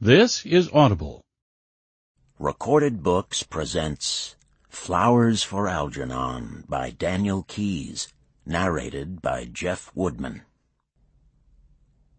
This is Audible. Recorded Books presents Flowers for Algernon by Daniel Keyes, narrated by Jeff Woodman.